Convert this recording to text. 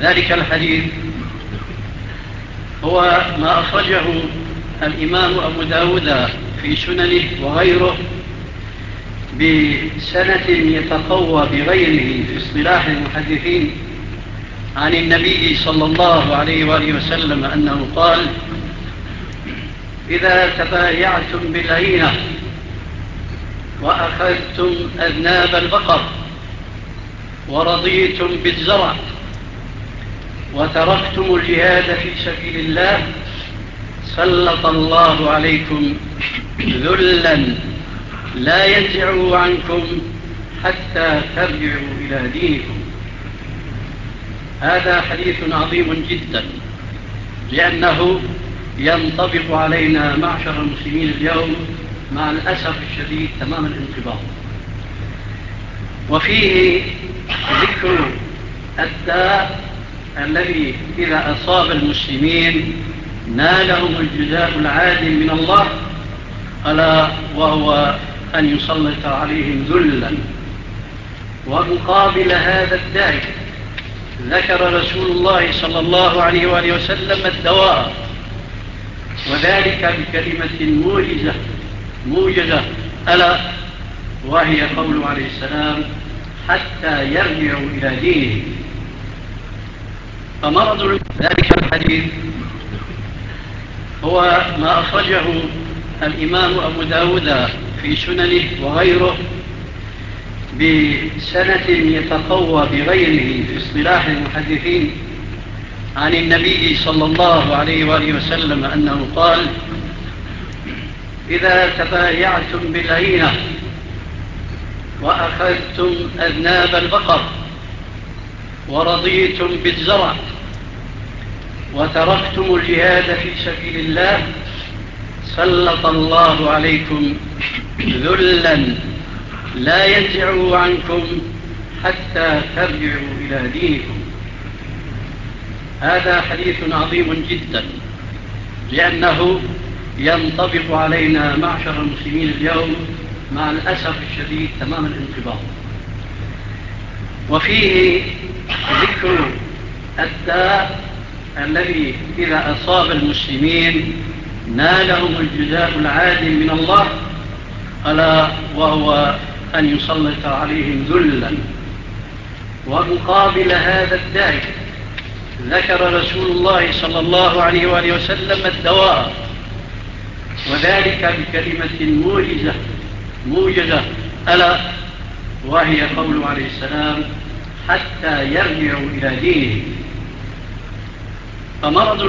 ذلك الحديث هو ما أخرجه الإمام أبو داود في سننه وغيره بسنة يتقوى بغيره في اصطلاح المحدثين عن النبي صلى الله عليه وآله وسلم أنه قال إذا تبايعتم بالعينة وأخذتم أذناب البقر ورضيتم بالزرع وتركتم الجهاد في سبيل الله. سلط الله عليكم ذلا. لا ينزعه عنكم حتى ترجعوا إلى دينكم. هذا حديث عظيم جدا لأنه ينطبق علينا معشر المسلمين اليوم مع الأسف الشديد تمام الانطباق وفيه ذكر الداء الذي إذا أصاب المسلمين نالهم الجزاء العادل من الله ألا وهو أن يسلط عليهم ذلا. ومقابل هذا الداء ذكر رسول الله صلى الله عليه وآله وسلم الدواء. وذلك بكلمة موجزة موجزة ألا وهي قوله عليه السلام حتى يرجعوا إلى دينه فمرض ذلك الحديث هو ما أخرجه الإمام أبو داود في سننه وغيره بسنة يتقوى بغيره في اصطلاح المحدثين عن النبي صلى الله عليه وآله وسلم أنه قال إذا تبايعتم بالعينة وأخذتم أذناب البقر ورضيتم بالزرع وتركتم الجهاد في سبيل الله سلط الله عليكم ذلا. لا ينزعه عنكم حتى ترجعوا إلى دينكم. هذا حديث عظيم جدا لأنه ينطبق علينا معشر المسلمين اليوم مع الأسف الشديد تمام الانطباق وفيه ذكر الداء الذي إذا أصاب المسلمين نالهم الجزاء العادل من الله ألا وهو أن يسلط عليهم ذلا. ومقابل هذا الداء ذكر رسول الله صلى الله عليه وآله وسلم الدواء. وذلك بكلمة موجزة موجزة ألا وهي قوله عليه السلام حتى يرجعوا إلى دينه فمرض